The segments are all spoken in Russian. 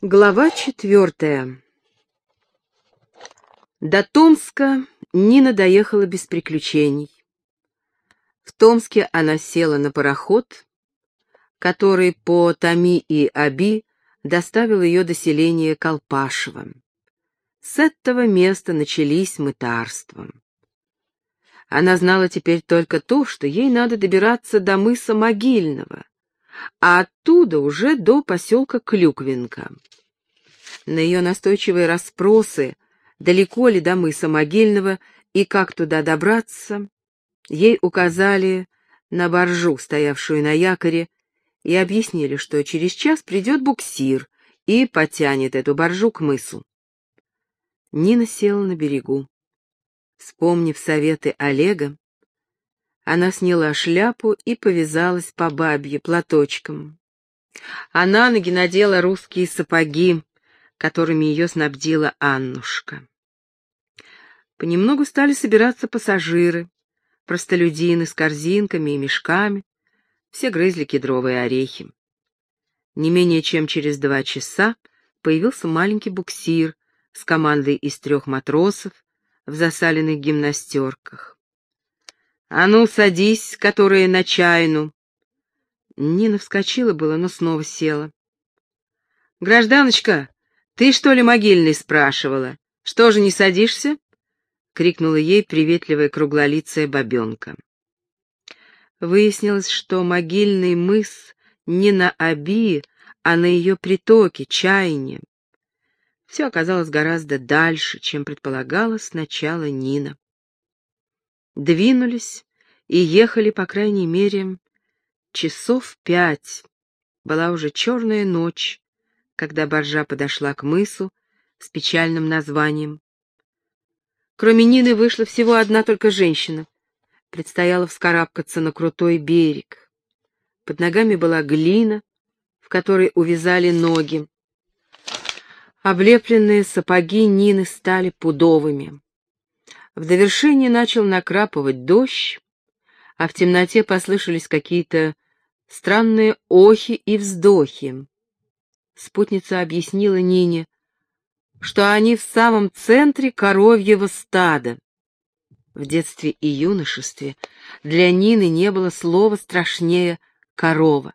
Глава четвертая. До Томска Нина доехала без приключений. В Томске она села на пароход, который по Томи и Аби доставил ее до селения Колпашево. С этого места начались мытарства. Она знала теперь только то, что ей надо добираться до мыса Могильного, а оттуда уже до поселка Клюквинка. На ее настойчивые расспросы, далеко ли до мыса Могильного и как туда добраться, ей указали на боржу, стоявшую на якоре, и объяснили, что через час придет буксир и потянет эту боржу к мысу. Нина села на берегу. Вспомнив советы Олега, она сняла шляпу и повязалась по бабье платочком. А на ноги надела русские сапоги, которыми ее снабдила Аннушка. Понемногу стали собираться пассажиры, простолюдины с корзинками и мешками, все грызли кедровые орехи. Не менее чем через два часа появился маленький буксир с командой из трех матросов в засаленных гимнастерках. «А ну, садись, которая на чайну!» Нина вскочила было, но снова села. «Гражданочка, ты что ли могильный спрашивала? Что же, не садишься?» — крикнула ей приветливая круглолицая бабенка. Выяснилось, что могильный мыс не на Аби, а на ее притоке, чайне. Все оказалось гораздо дальше, чем предполагала сначала Нина двинулись и ехали, по крайней мере, часов пять. Была уже черная ночь, когда баржа подошла к мысу с печальным названием. Кроме Нины вышла всего одна только женщина. Предстояло вскарабкаться на крутой берег. Под ногами была глина, в которой увязали ноги. Облепленные сапоги Нины стали пудовыми. В довершение начал накрапывать дождь, а в темноте послышались какие-то странные охи и вздохи. Спутница объяснила Нине, что они в самом центре коровьего стада. В детстве и юношестве для Нины не было слова страшнее «корова».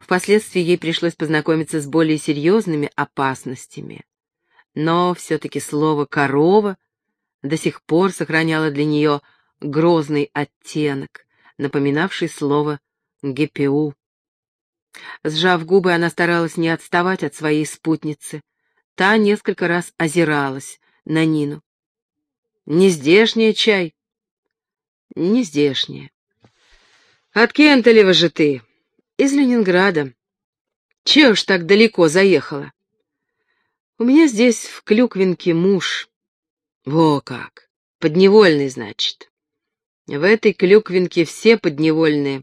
Впоследствии ей пришлось познакомиться с более серьезными опасностями. Но все-таки слово «корова» до сих пор сохраняла для нее грозный оттенок, напоминавший слово «ГПУ». Сжав губы, она старалась не отставать от своей спутницы. Та несколько раз озиралась на Нину. «Не здешняя чай?» «Не здешняя». «От Кентелева же ты?» «Из Ленинграда». «Чего ж так далеко заехала?» «У меня здесь в Клюквинке муж». Во как! Подневольный, значит. В этой клюквинке все подневольные.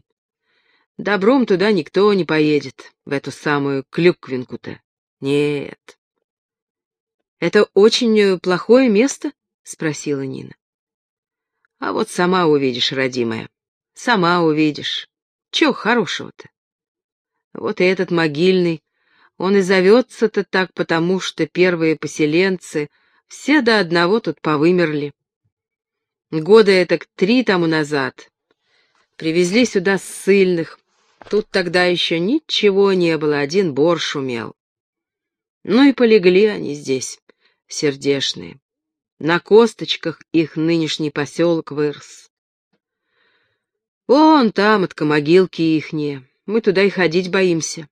Добром туда никто не поедет, в эту самую клюквинку-то. Нет. Это очень плохое место? Спросила Нина. А вот сама увидишь, родимая. Сама увидишь. Чего хорошего-то? Вот и этот могильный, он и зовется-то так, потому что первые поселенцы — все до одного тут повымерли. Года это три тому назад. Привезли сюда ссыльных. Тут тогда еще ничего не было, один бор шумел. Ну и полегли они здесь, сердешные. На косточках их нынешний поселок вырос. Вон там, от могилки ихние, мы туда и ходить боимся.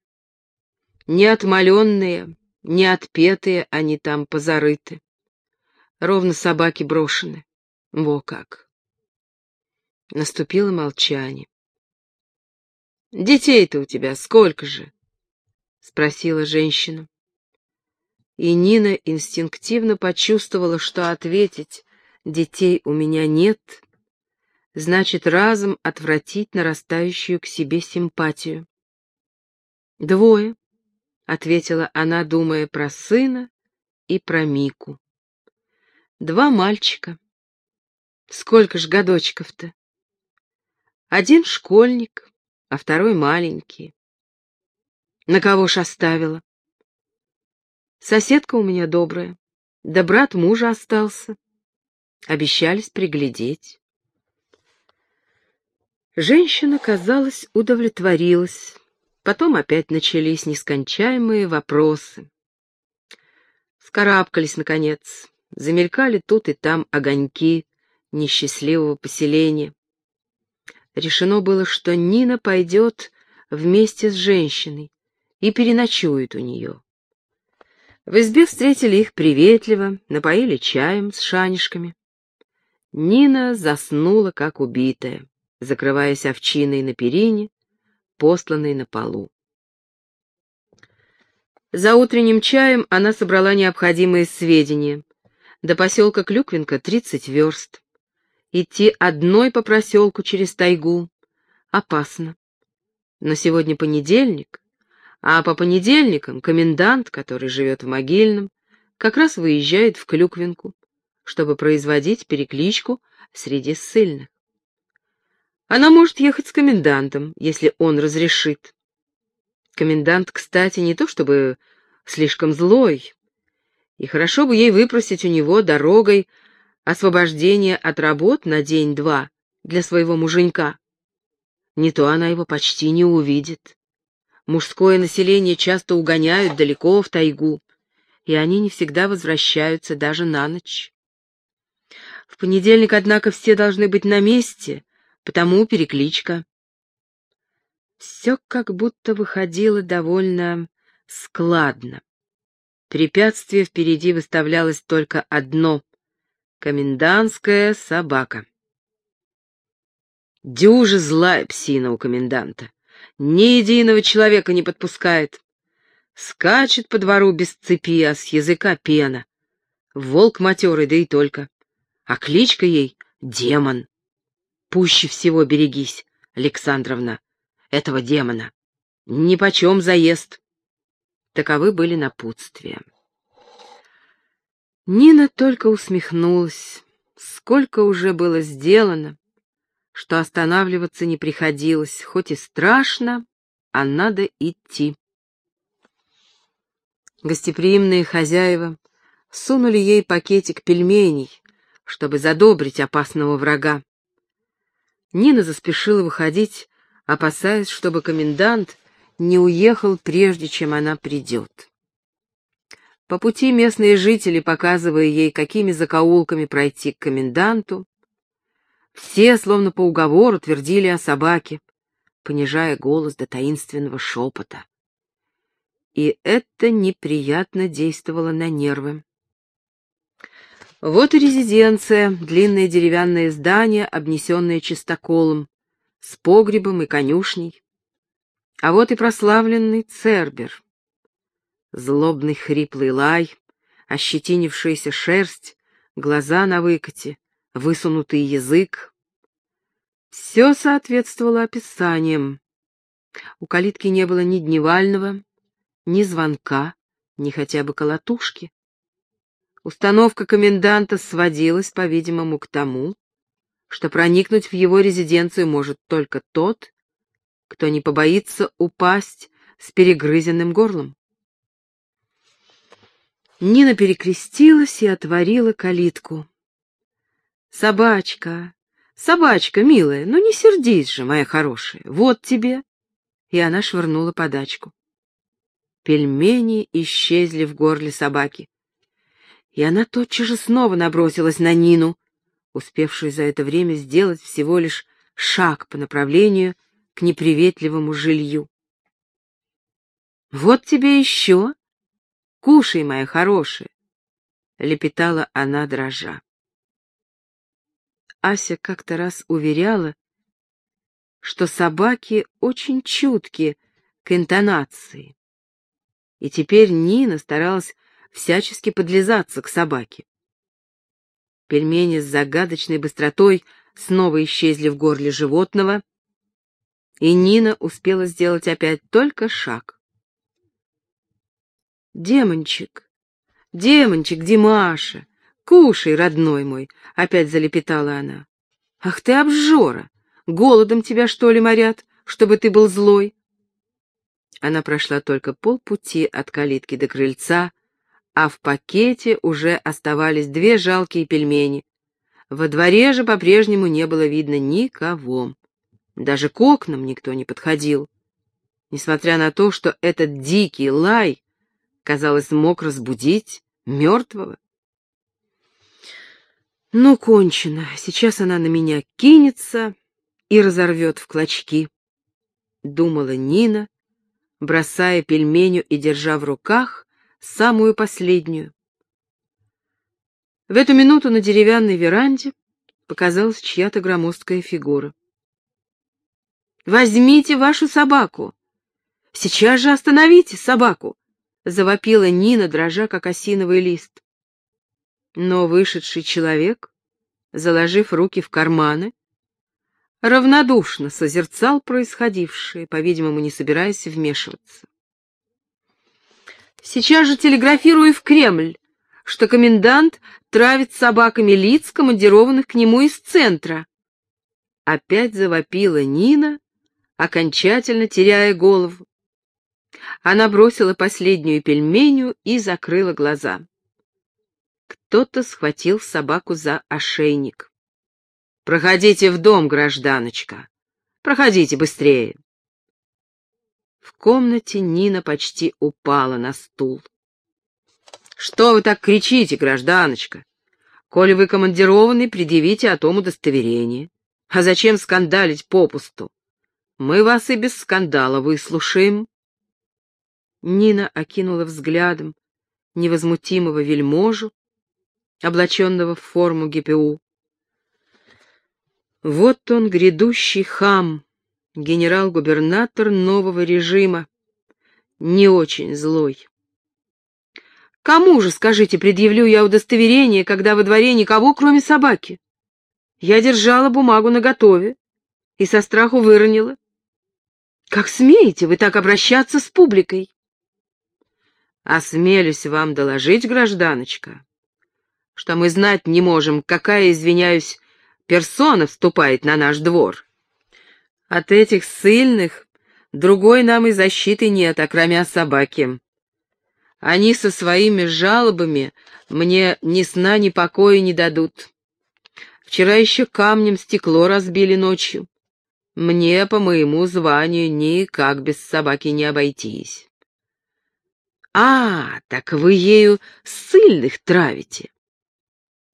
Не отмоленные, не отпетые они там позарыты. Ровно собаки брошены. Во как. Наступило молчание. «Детей-то у тебя сколько же?» — спросила женщина. И Нина инстинктивно почувствовала, что ответить «детей у меня нет» значит разом отвратить нарастающую к себе симпатию. «Двое», — ответила она, думая про сына и про Мику. Два мальчика. Сколько ж годочков-то? Один школьник, а второй маленький. На кого ж оставила? Соседка у меня добрая, да брат мужа остался. Обещались приглядеть. Женщина, казалось, удовлетворилась. Потом опять начались нескончаемые вопросы. Скарабкались, наконец. Замелькали тут и там огоньки несчастливого поселения. Решено было, что Нина пойдет вместе с женщиной и переночует у нее. В избе встретили их приветливо, напоили чаем с шанишками. Нина заснула, как убитая, закрываясь овчиной на перине, посланной на полу. За утренним чаем она собрала необходимые сведения. До поселка Клюквинка тридцать верст. Идти одной по проселку через тайгу опасно. Но сегодня понедельник, а по понедельникам комендант, который живет в Могильном, как раз выезжает в Клюквинку, чтобы производить перекличку среди ссыльных. Она может ехать с комендантом, если он разрешит. Комендант, кстати, не то чтобы слишком злой, и хорошо бы ей выпросить у него дорогой освобождение от работ на день-два для своего муженька. Не то она его почти не увидит. Мужское население часто угоняют далеко в тайгу, и они не всегда возвращаются даже на ночь. В понедельник, однако, все должны быть на месте, потому перекличка. Все как будто выходило довольно складно. Препятствие впереди выставлялось только одно — комендантская собака. Дюжа злая псина у коменданта. Ни единого человека не подпускает. Скачет по двору без цепи, а с языка пена. Волк матерый, да и только. А кличка ей — демон. Пуще всего берегись, Александровна, этого демона. Ни почем заезд. Таковы были напутствия. Нина только усмехнулась. Сколько уже было сделано, что останавливаться не приходилось, хоть и страшно, а надо идти. Гостеприимные хозяева сунули ей пакетик пельменей, чтобы задобрить опасного врага. Нина заспешила выходить, опасаясь, чтобы комендант не уехал, прежде чем она придет. По пути местные жители, показывая ей, какими закоулками пройти к коменданту, все, словно по уговору, твердили о собаке, понижая голос до таинственного шепота. И это неприятно действовало на нервы. Вот и резиденция, длинное деревянное здание, обнесенное чистоколом, с погребом и конюшней. А вот и прославленный Цербер. Злобный хриплый лай, ощетинившаяся шерсть, глаза на выкате, высунутый язык. Все соответствовало описаниям. У калитки не было ни дневального, ни звонка, ни хотя бы колотушки. Установка коменданта сводилась, по-видимому, к тому, что проникнуть в его резиденцию может только тот, кто не побоится упасть с перегрызенным горлом. Нина перекрестилась и отворила калитку. «Собачка, собачка, милая, ну не сердись же, моя хорошая, вот тебе!» И она швырнула подачку. Пельмени исчезли в горле собаки. И она тотчас же снова набросилась на Нину, успевшую за это время сделать всего лишь шаг по направлению к неприветливому жилью. «Вот тебе еще! Кушай, моя хорошая!» — лепетала она дрожа. Ася как-то раз уверяла, что собаки очень чутки к интонации. И теперь Нина старалась всячески подлизаться к собаке. Пельмени с загадочной быстротой снова исчезли в горле животного, и Нина успела сделать опять только шаг. «Демончик, демончик, Димаша, кушай, родной мой!» — опять залепетала она. «Ах ты обжора! Голодом тебя, что ли, морят, чтобы ты был злой?» Она прошла только полпути от калитки до крыльца, а в пакете уже оставались две жалкие пельмени. Во дворе же по-прежнему не было видно никого. Даже к окнам никто не подходил. Несмотря на то, что этот дикий лай, казалось, мог разбудить мертвого. Ну, кончено. Сейчас она на меня кинется и разорвет в клочки, — думала Нина, бросая пельменю и держа в руках самую последнюю. В эту минуту на деревянной веранде показалась чья-то громоздкая фигура. «Возьмите вашу собаку! Сейчас же остановите собаку!» — завопила Нина, дрожа, как осиновый лист. Но вышедший человек, заложив руки в карманы, равнодушно созерцал происходившее, по-видимому, не собираясь вмешиваться. «Сейчас же телеграфирую в Кремль, что комендант травит собаками лиц, командированных к нему из центра». Опять завопила Нина, окончательно теряя голову. Она бросила последнюю пельменю и закрыла глаза. Кто-то схватил собаку за ошейник. «Проходите в дом, гражданочка! Проходите быстрее!» В комнате Нина почти упала на стул. «Что вы так кричите, гражданочка? Коли вы командированы, предъявите о том удостоверение. А зачем скандалить попусту? Мы вас и без скандала выслушаем». Нина окинула взглядом невозмутимого вельможу, облаченного в форму ГПУ. Вот он, грядущий хам, генерал-губернатор нового режима, не очень злой. Кому же, скажите, предъявлю я удостоверение, когда во дворе никого, кроме собаки? Я держала бумагу наготове и со страху выронила. Как смеете вы так обращаться с публикой? Осмелюсь вам доложить, гражданочка, что мы знать не можем, какая, извиняюсь, персона вступает на наш двор. От этих сильных другой нам и защиты нет, окромя собаки. Они со своими жалобами мне ни сна, ни покоя не дадут. Вчера еще камнем стекло разбили ночью. Мне по моему званию никак без собаки не обойтись. А, так вы ею сильных травите.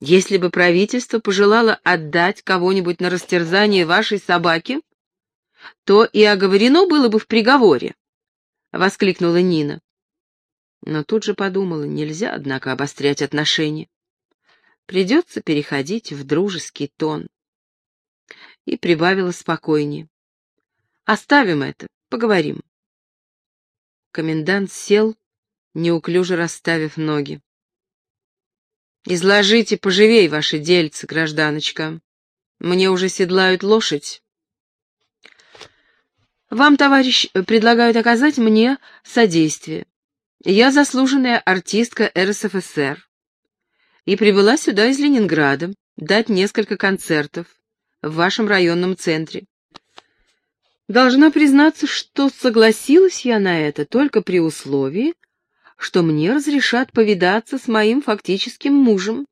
Если бы правительство пожелало отдать кого-нибудь на растерзание вашей собаки, то и оговорено было бы в приговоре, — воскликнула Нина. Но тут же подумала, нельзя, однако, обострять отношения. Придется переходить в дружеский тон. И прибавила спокойнее. Оставим это, поговорим. Комендант сел, неуклюже расставив ноги. Изложите поживей ваши дельцы, гражданочка. Мне уже седлают лошадь. Вам, товарищ, предлагают оказать мне содействие. Я заслуженная артистка РСФСР и прибыла сюда из Ленинграда дать несколько концертов в вашем районном центре. Должна признаться, что согласилась я на это только при условии, что мне разрешат повидаться с моим фактическим мужем,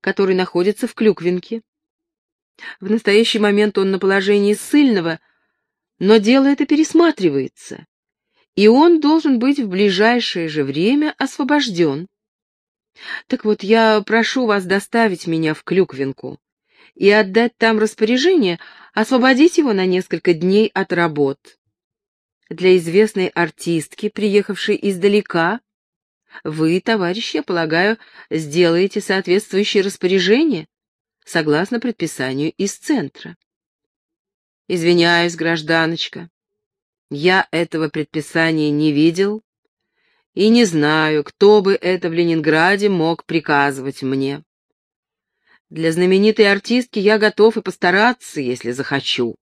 который находится в Клюквинке. В настоящий момент он на положении ссыльного, но дело это пересматривается, и он должен быть в ближайшее же время освобожден. Так вот, я прошу вас доставить меня в Клюквинку и отдать там распоряжение освободить его на несколько дней от работ. Для известной артистки, приехавшей издалека, вы, товарищ, я полагаю, сделаете соответствующее распоряжение, согласно предписанию из центра. Извиняюсь, гражданочка, я этого предписания не видел и не знаю, кто бы это в Ленинграде мог приказывать мне. Для знаменитой артистки я готов и постараться, если захочу.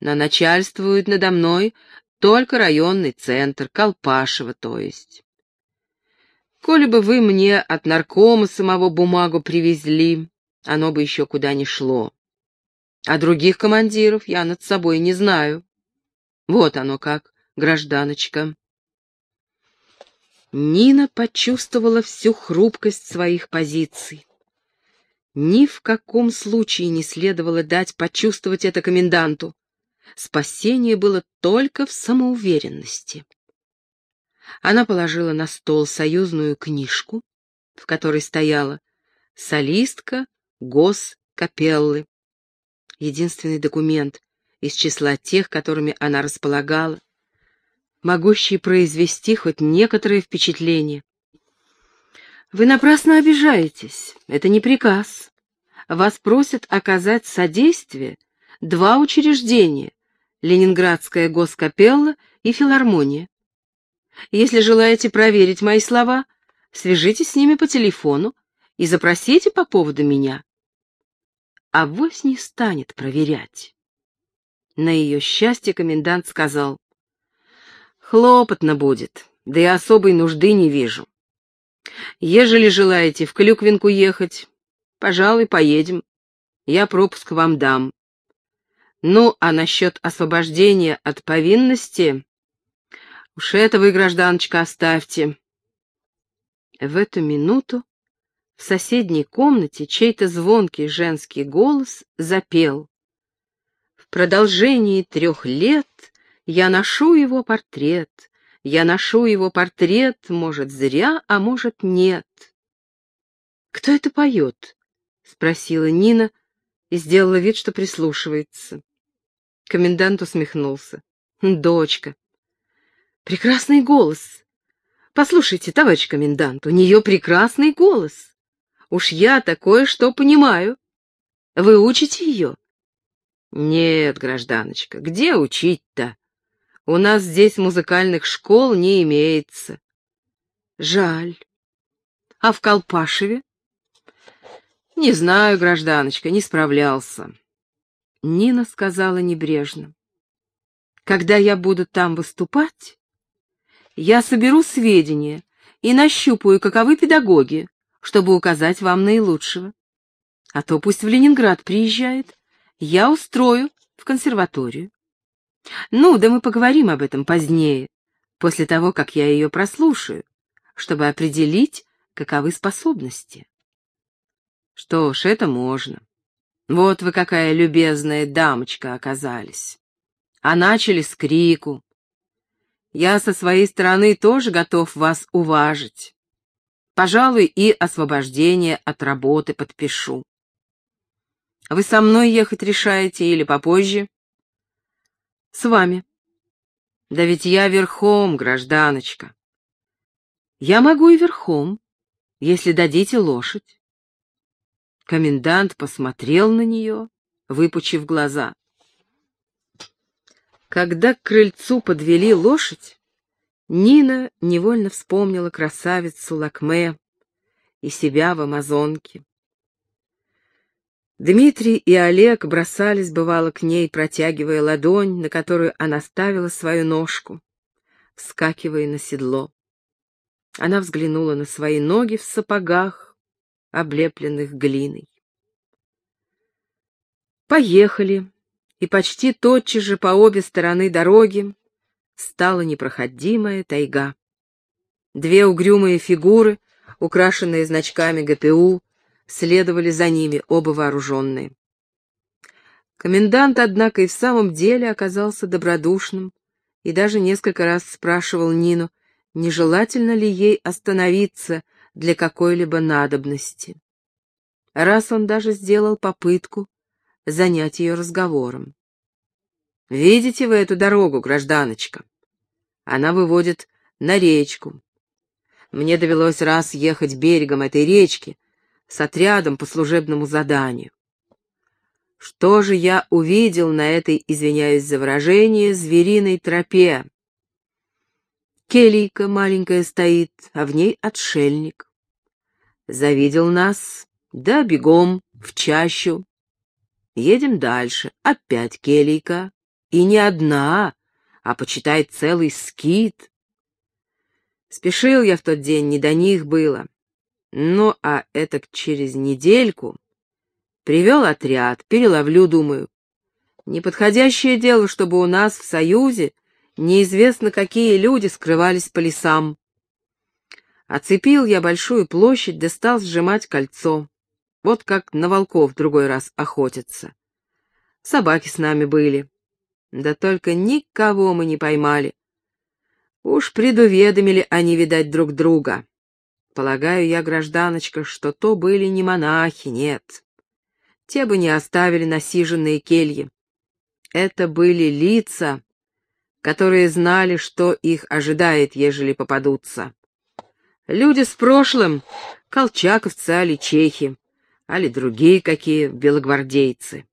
Но начальствует надо мной только районный центр, Колпашево, то есть. Коли бы вы мне от наркома самого бумагу привезли, оно бы еще куда ни шло. А других командиров я над собой не знаю. Вот оно как, гражданочка. Нина почувствовала всю хрупкость своих позиций. Ни в каком случае не следовало дать почувствовать это коменданту. Спасение было только в самоуверенности. Она положила на стол союзную книжку, в которой стояла солистка госкапеллы. Единственный документ из числа тех, которыми она располагала, могущий произвести хоть некоторое впечатление. Вы напрасно обижаетесь, это не приказ. Вас просят оказать содействие два учреждения — Ленинградская госкапелла и филармония. Если желаете проверить мои слова, свяжитесь с ними по телефону и запросите по поводу меня. А вось не станет проверять. На ее счастье комендант сказал, «Хлопотно будет, да и особой нужды не вижу. Ежели желаете в Клюквинку ехать, пожалуй, поедем. Я пропуск вам дам. Ну, а насчет освобождения от повинности... Уж это вы, гражданочка, оставьте. В эту минуту в соседней комнате чей-то звонкий женский голос запел. В продолжении трех лет я ношу его портрет, я ношу его портрет, может, зря, а может, нет. «Кто это поет?» — спросила Нина и сделала вид, что прислушивается. Комендант усмехнулся. «Дочка. Прекрасный голос. Послушайте, товарищ комендант, у нее прекрасный голос. Уж я такое что понимаю. Вы учите ее?» «Нет, гражданочка, где учить-то? У нас здесь музыкальных школ не имеется. Жаль. А в Колпашеве? Не знаю, гражданочка, не справлялся. Нина сказала небрежно. Когда я буду там выступать, я соберу сведения и нащупаю, каковы педагоги, чтобы указать вам наилучшего. А то пусть в Ленинград приезжает, я устрою в консерваторию. Ну, да мы поговорим об этом позднее, после того, как я ее прослушаю, чтобы определить, каковы способности. Что ж, это можно. Вот вы какая любезная дамочка оказались. А начали с крику. Я со своей стороны тоже готов вас уважить. Пожалуй, и освобождение от работы подпишу. Вы со мной ехать решаете или попозже? С вами. Да ведь я верхом, гражданочка. Я могу и верхом, если дадите лошадь. Комендант посмотрел на нее, выпучив глаза. Когда к крыльцу подвели лошадь, Нина невольно вспомнила красавицу Лакме и себя в Амазонке. Дмитрий и Олег бросались, бывало, к ней, протягивая ладонь, на которую она ставила свою ножку, вскакивая на седло. Она взглянула на свои ноги в сапогах, облепленных глиной. Поехали, и почти тотчас же по обе стороны дороги стала непроходимая тайга. Две угрюмые фигуры, украшенные значками ГПУ, следовали за ними, оба вооруженные. Комендант, однако, и в самом деле оказался добродушным и даже несколько раз спрашивал Нину, нежелательно ли ей остановиться для какой-либо надобности. Раз он даже сделал попытку занять ее разговором. «Видите вы эту дорогу, гражданочка? Она выводит на речку. Мне довелось раз ехать берегом этой речки, с отрядом по служебному заданию. Что же я увидел на этой, извиняюсь за выражение, звериной тропе? Келийка маленькая стоит, а в ней отшельник. Завидел нас, да бегом в чащу. Едем дальше, опять келийка. И не одна, а, почитай, целый скит. Спешил я в тот день, не до них было. Ну, а это через недельку привел отряд, переловлю, думаю. Неподходящее дело, чтобы у нас в Союзе неизвестно какие люди скрывались по лесам. Оцепил я большую площадь, да сжимать кольцо. Вот как на волков другой раз охотятся. Собаки с нами были. Да только никого мы не поймали. Уж предуведомили они, видать, друг друга. Полагаю я, гражданочка, что то были не монахи, нет. Те бы не оставили насиженные кельи. Это были лица, которые знали, что их ожидает, ежели попадутся. Люди с прошлым — колчаковцы, али чехи, али другие какие белогвардейцы.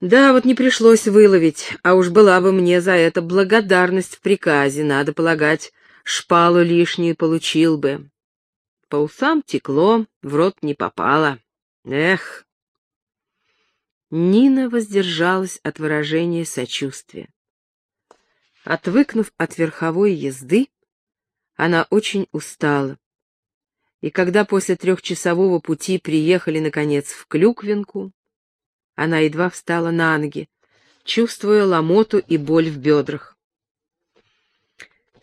Да, вот не пришлось выловить, а уж была бы мне за это благодарность в приказе, надо полагать, шпалу лишнюю получил бы. По усам текло, в рот не попало. Эх! Нина воздержалась от выражения сочувствия. Отвыкнув от верховой езды, она очень устала. И когда после трехчасового пути приехали, наконец, в Клюквинку, она едва встала на ноги, чувствуя ломоту и боль в бедрах.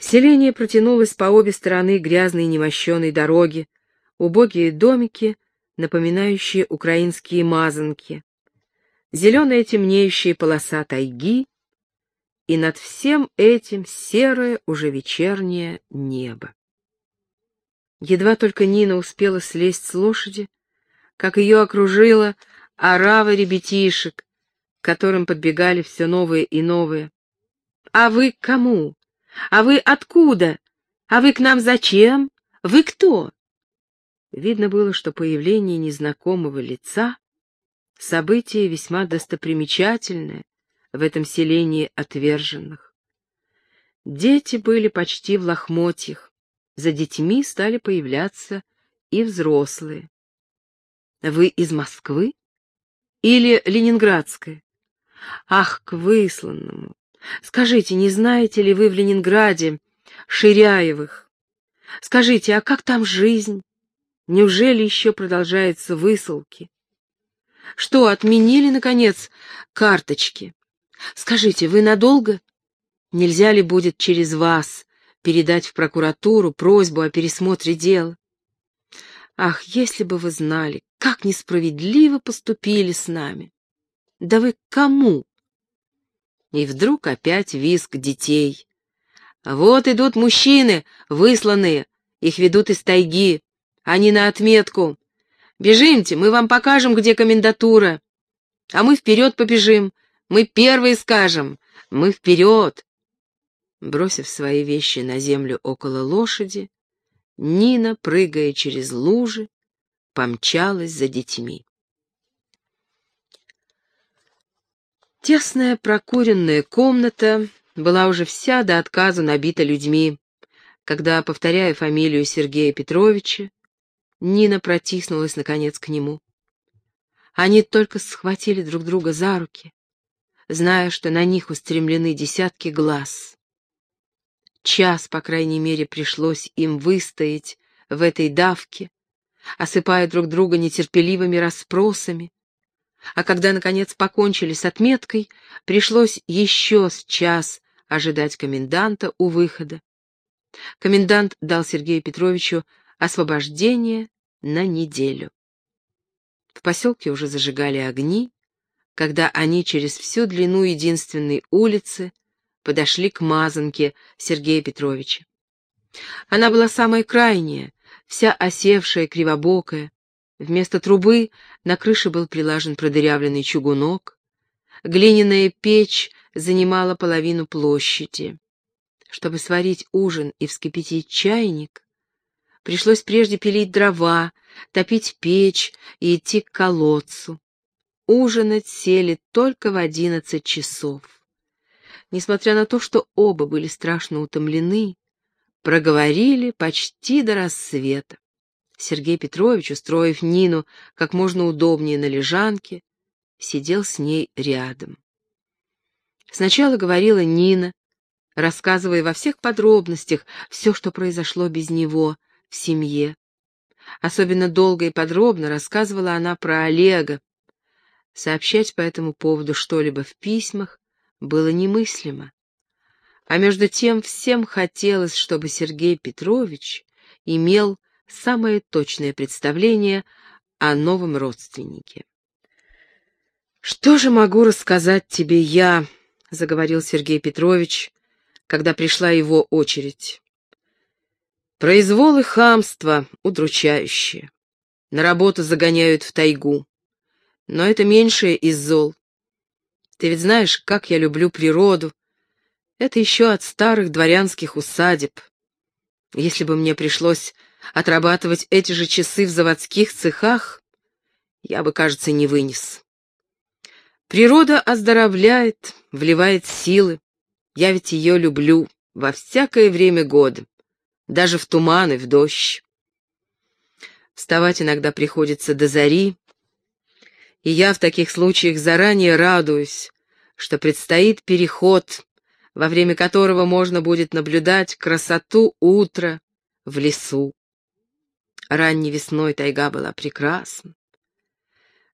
Селение протянулось по обе стороны грязной немощеной дороги, убогие домики, напоминающие украинские мазанки, зеленая темнеющая полоса тайги и над всем этим серое, уже вечернее небо. Едва только Нина успела слезть с лошади, как ее окружила орава ребятишек, к которым подбегали все новые и новые. «А вы кому? А вы откуда? А вы к нам зачем? Вы кто?» Видно было, что появление незнакомого лица — событие весьма достопримечательное в этом селении отверженных. Дети были почти в лохмотьях, за детьми стали появляться и взрослые. «Вы из Москвы?» Или Ленинградская? Ах, к высланному! Скажите, не знаете ли вы в Ленинграде Ширяевых? Скажите, а как там жизнь? Неужели еще продолжаются высылки? Что, отменили, наконец, карточки? Скажите, вы надолго? Нельзя ли будет через вас передать в прокуратуру просьбу о пересмотре дела? Ах, если бы вы знали, как несправедливо поступили с нами! Да вы кому? И вдруг опять визг детей. Вот идут мужчины, высланные, их ведут из тайги. Они на отметку. Бежимте, мы вам покажем, где комендатура. А мы вперед побежим, мы первые скажем, мы вперед. Бросив свои вещи на землю около лошади, Нина, прыгая через лужи, помчалась за детьми. Тесная прокуренная комната была уже вся до отказа набита людьми, когда, повторяя фамилию Сергея Петровича, Нина протиснулась, наконец, к нему. Они только схватили друг друга за руки, зная, что на них устремлены десятки глаз. Час, по крайней мере, пришлось им выстоять в этой давке, осыпая друг друга нетерпеливыми расспросами. А когда, наконец, покончили с отметкой, пришлось еще с час ожидать коменданта у выхода. Комендант дал Сергею Петровичу освобождение на неделю. В поселке уже зажигали огни, когда они через всю длину единственной улицы подошли к мазанке Сергея Петровича. Она была самая крайняя, вся осевшая, кривобокая. Вместо трубы на крыше был прилажен продырявленный чугунок. Глиняная печь занимала половину площади. Чтобы сварить ужин и вскипятить чайник, пришлось прежде пилить дрова, топить печь и идти к колодцу. Ужинать сели только в одиннадцать часов несмотря на то, что оба были страшно утомлены, проговорили почти до рассвета. Сергей Петрович, устроив Нину как можно удобнее на лежанке, сидел с ней рядом. Сначала говорила Нина, рассказывая во всех подробностях все, что произошло без него в семье. Особенно долго и подробно рассказывала она про Олега. Сообщать по этому поводу что-либо в письмах было немыслимо. А между тем всем хотелось, чтобы Сергей Петрович имел самое точное представление о новом родственнике. «Что же могу рассказать тебе я?» — заговорил Сергей Петрович, когда пришла его очередь. «Произвол и хамство удручающие. На работу загоняют в тайгу. Но это меньшее из зол. Ты ведь знаешь, как я люблю природу. Это еще от старых дворянских усадеб. Если бы мне пришлось отрабатывать эти же часы в заводских цехах, я бы, кажется, не вынес. Природа оздоровляет, вливает силы. Я ведь ее люблю во всякое время года, даже в туман и в дождь. Вставать иногда приходится до зари, и я в таких случаях заранее радуюсь, что предстоит переход, во время которого можно будет наблюдать красоту утра в лесу. Ранней весной тайга была прекрасна.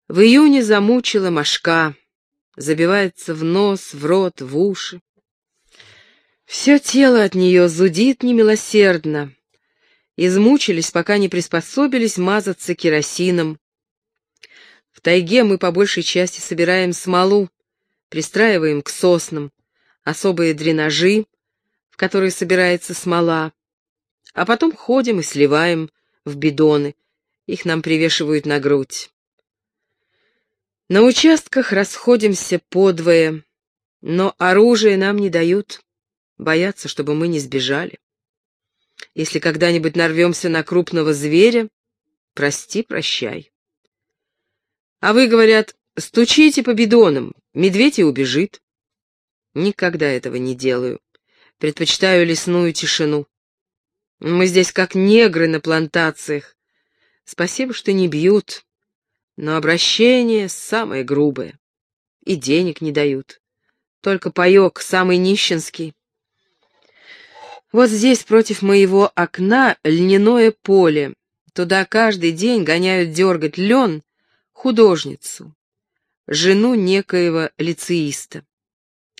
В июне замучила мошка, забивается в нос, в рот, в уши. Все тело от нее зудит немилосердно. Измучились, пока не приспособились мазаться керосином. В тайге мы по большей части собираем смолу, пристраиваем к соснам особые дренажи, в которые собирается смола, а потом ходим и сливаем в бидоны, их нам привешивают на грудь. На участках расходимся подвое, но оружие нам не дают, боятся, чтобы мы не сбежали. Если когда-нибудь нарвемся на крупного зверя, прости, прощай. А вы, говорят, стучите по бидонам, медведь и убежит. Никогда этого не делаю. Предпочитаю лесную тишину. Мы здесь как негры на плантациях. Спасибо, что не бьют, но обращение самое грубое. И денег не дают. Только паек самый нищенский. Вот здесь против моего окна льняное поле. Туда каждый день гоняют дергать лен художницу, жену некоего лицеиста.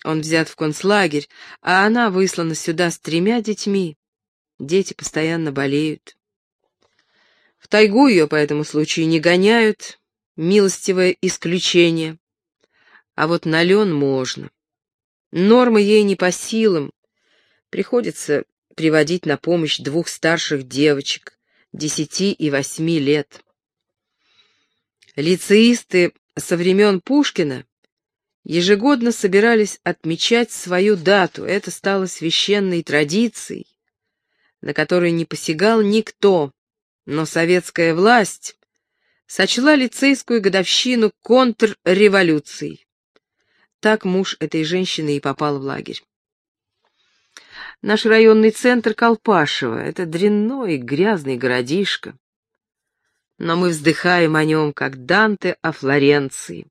Он взят в концлагерь, а она выслана сюда с тремя детьми. Дети постоянно болеют. В тайгу ее по этому случаю не гоняют, милостивое исключение. А вот на лен можно. Нормы ей не по силам. Приходится приводить на помощь двух старших девочек, десяти и восьми лет. Лицеисты со времен Пушкина ежегодно собирались отмечать свою дату. Это стало священной традицией, на которую не посягал никто, но советская власть сочла лицейскую годовщину контрреволюцией. Так муж этой женщины и попал в лагерь. Наш районный центр Колпашево — это дрянной, грязный городишко. Но мы вздыхаем о нем, как Данте о Флоренции.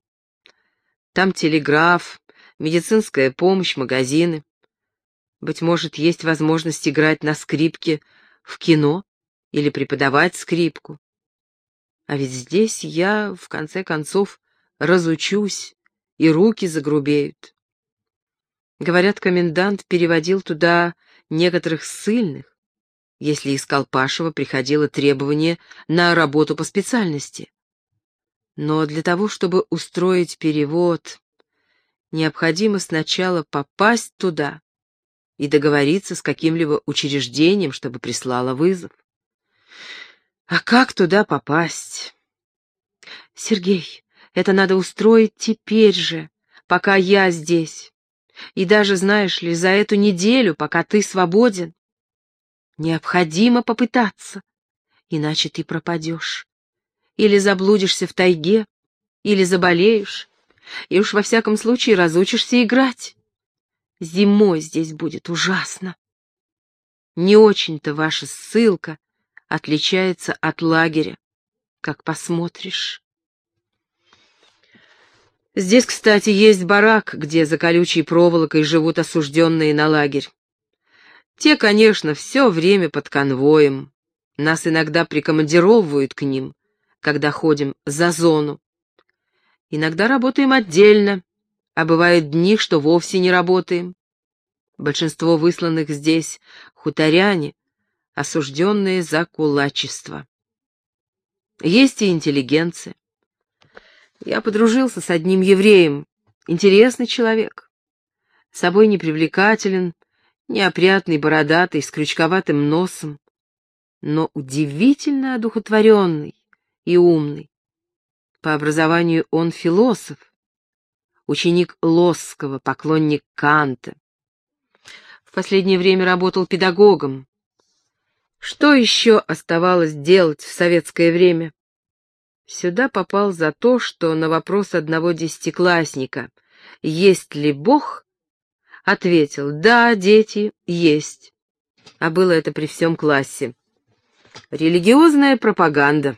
Там телеграф, медицинская помощь, магазины. Быть может, есть возможность играть на скрипке в кино или преподавать скрипку. А ведь здесь я, в конце концов, разучусь, и руки загрубеют. Говорят, комендант переводил туда некоторых ссыльных, если из Колпашева приходило требование на работу по специальности. Но для того, чтобы устроить перевод, необходимо сначала попасть туда и договориться с каким-либо учреждением, чтобы прислало вызов. А как туда попасть? Сергей, это надо устроить теперь же, пока я здесь. И даже, знаешь ли, за эту неделю, пока ты свободен, необходимо попытаться, иначе ты пропадешь. Или заблудишься в тайге, или заболеешь, и уж во всяком случае разучишься играть. Зимой здесь будет ужасно. Не очень-то ваша ссылка отличается от лагеря, как посмотришь. Здесь, кстати, есть барак, где за колючей проволокой живут осужденные на лагерь. Те, конечно, все время под конвоем. Нас иногда прикомандировывают к ним, когда ходим за зону. Иногда работаем отдельно, а бывают дни, что вовсе не работаем. Большинство высланных здесь — хуторяне, осужденные за кулачество. Есть и интеллигенция. Я подружился с одним евреем, интересный человек. Собой непривлекателен, неопрятный, бородатый, с крючковатым носом, но удивительно одухотворенный и умный. По образованию он философ, ученик Лосского, поклонник Канта. В последнее время работал педагогом. Что еще оставалось делать в советское время? Сюда попал за то, что на вопрос одного десятиклассника «Есть ли Бог?» ответил «Да, дети, есть». А было это при всем классе. Религиозная пропаганда.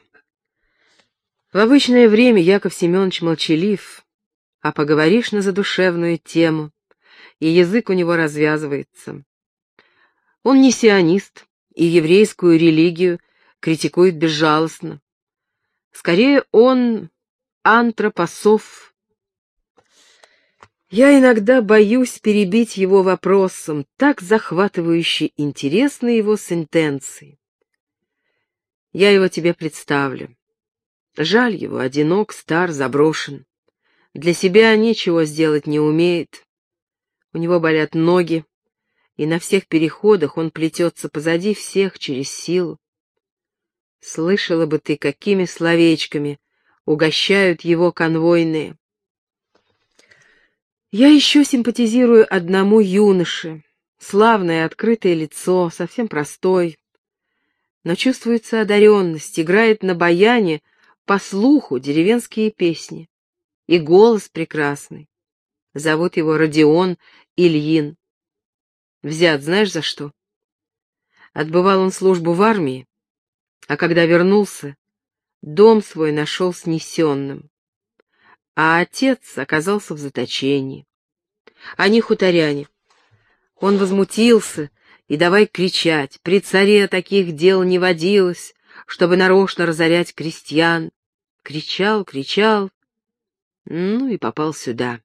В обычное время Яков Семенович молчалив, а поговоришь на задушевную тему, и язык у него развязывается. Он не сионист, и еврейскую религию критикует безжалостно. Скорее, он антропософ. Я иногда боюсь перебить его вопросом, так захватывающе интересны его сентенции. Я его тебе представлю. Жаль его, одинок, стар, заброшен. Для себя ничего сделать не умеет. У него болят ноги, и на всех переходах он плетется позади всех через силу. Слышала бы ты, какими словечками угощают его конвойные. Я еще симпатизирую одному юноше. Славное открытое лицо, совсем простой. Но чувствуется одаренность, играет на баяне по слуху деревенские песни. И голос прекрасный. Зовут его Родион Ильин. Взят знаешь за что? Отбывал он службу в армии, а когда вернулся, дом свой нашел снесенным. А отец оказался в заточении. Они хуторяне. Он возмутился и давай кричать. При царе таких дел не водилось, чтобы нарочно разорять крестьян. Кричал, кричал, ну и попал сюда.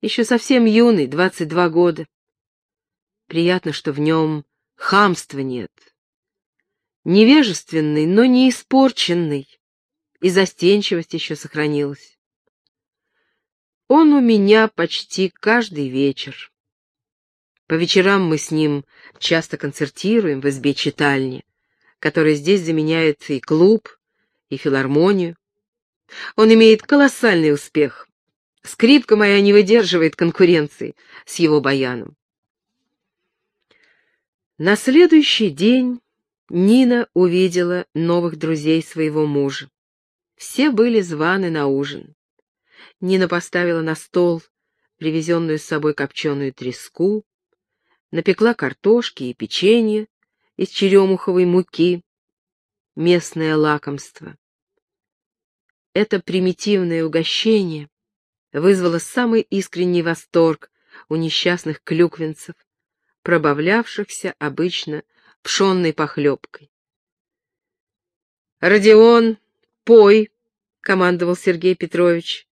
Еще совсем юный, двадцать два года. Приятно, что в нем хамства нет. Невежественный, но не испорченный, и застенчивость еще сохранилась. Он у меня почти каждый вечер. По вечерам мы с ним часто концертируем в избе читальни, которая здесь заменяет и клуб, и филармонию. Он имеет колоссальный успех. Скрипка моя не выдерживает конкуренции с его баяном. На следующий день Нина увидела новых друзей своего мужа. Все были званы на ужин. Нина поставила на стол привезенную с собой копченую треску, напекла картошки и печенье из черемуховой муки, местное лакомство. Это примитивное угощение вызвало самый искренний восторг у несчастных клюквенцев, пробавлявшихся обычно пшенной похлебкой. «Родион, пой!» — командовал Сергей Петрович.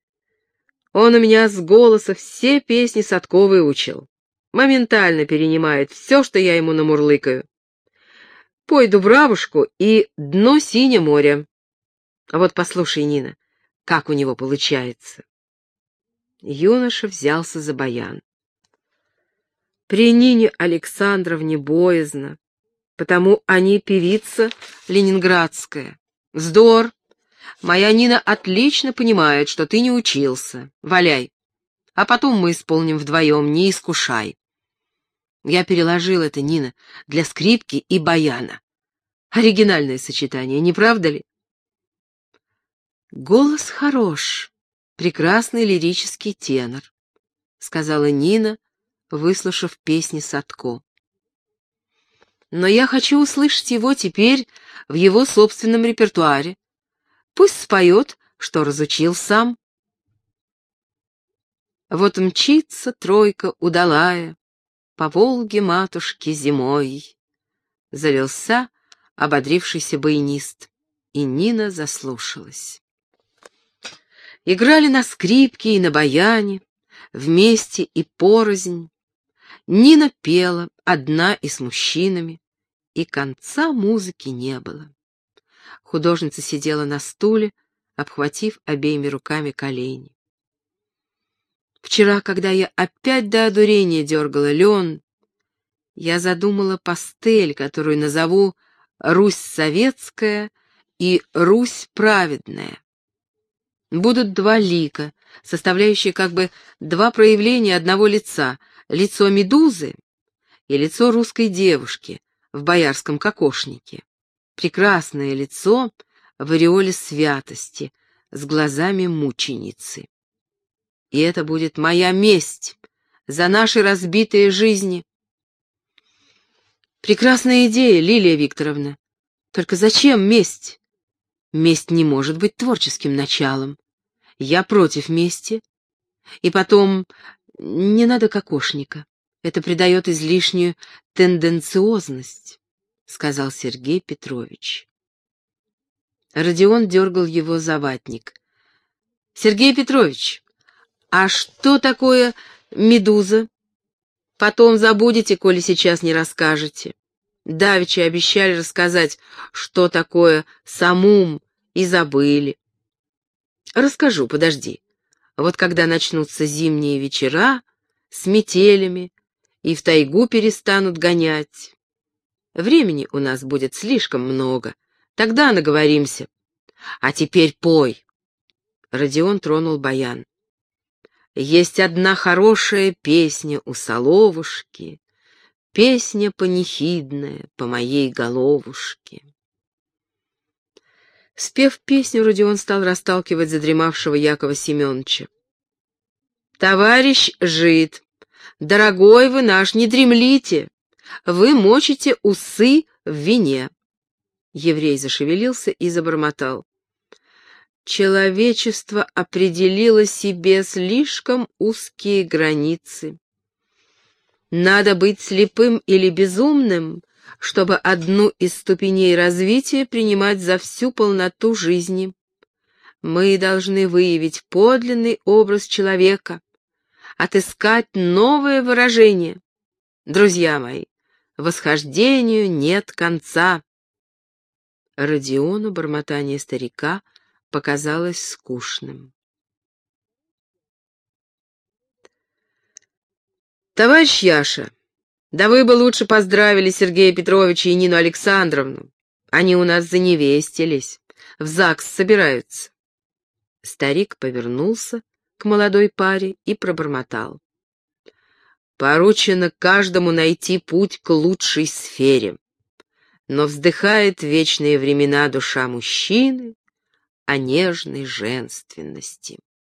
«Он у меня с голоса все песни Садко учил. Моментально перенимает все, что я ему намурлыкаю. Пой Дубравушку и «Дно синее море». А вот послушай, Нина, как у него получается. Юноша взялся за баян. При Нине Александровне боязно, потому они певица ленинградская. Вздор! Моя Нина отлично понимает, что ты не учился. Валяй. А потом мы исполним вдвоем, не искушай. Я переложил это, Нина, для скрипки и баяна. Оригинальное сочетание, не правда ли? Голос хорош, прекрасный лирический тенор, сказала Нина, выслушав песни Садко. Но я хочу услышать его теперь в его собственном репертуаре. Пусть споет, что разучил сам. Вот мчится тройка удалая по Волге матушки зимой. Залился ободрившийся баянист, и Нина заслушалась. Играли на скрипке и на баяне, вместе и порознь, Нина пела, одна и с мужчинами, и конца музыки не было. Художница сидела на стуле, обхватив обеими руками колени. Вчера, когда я опять до одурения дергала лен, я задумала пастель, которую назову «Русь советская» и «Русь праведная». Будут два лика, составляющие как бы два проявления одного лица — лицо медузы и лицо русской девушки в боярском кокошнике. Прекрасное лицо в ореоле святости, с глазами мученицы. И это будет моя месть за наши разбитые жизни. Прекрасная идея, Лилия Викторовна. Только зачем месть? Месть не может быть творческим началом. Я против мести. И потом, не надо кокошника. Это придает излишнюю тенденциозность, — сказал Сергей Петрович. Родион дергал его за ватник. «Сергей Петрович, а что такое медуза? Потом забудете, коли сейчас не расскажете. Давичи обещали рассказать, что такое самум, и забыли. Расскажу, подожди. Вот когда начнутся зимние вечера с метелями и в тайгу перестанут гонять. Времени у нас будет слишком много. Тогда наговоримся. А теперь пой. Родион тронул баян. Есть одна хорошая песня у соловушки, Песня панихидная по моей головушке. Спев песню, Родион стал расталкивать задремавшего Якова Семеновича. «Товарищ жид, дорогой вы наш, не дремлите, вы мочите усы в вине». Еврей зашевелился и забормотал. Человечество определило себе слишком узкие границы. Надо быть слепым или безумным, чтобы одну из ступеней развития принимать за всю полноту жизни. Мы должны выявить подлинный образ человека, отыскать новое выражение. Друзья мои, восхождению нет конца. Родиону бормотание старика показалось скучным. «Товарищ Яша, да вы бы лучше поздравили Сергея Петровича и Нину Александровну. Они у нас заневестились, в ЗАГС собираются». Старик повернулся к молодой паре и пробормотал. «Поручено каждому найти путь к лучшей сфере, но вздыхает вечные времена душа мужчины о нежной женственности».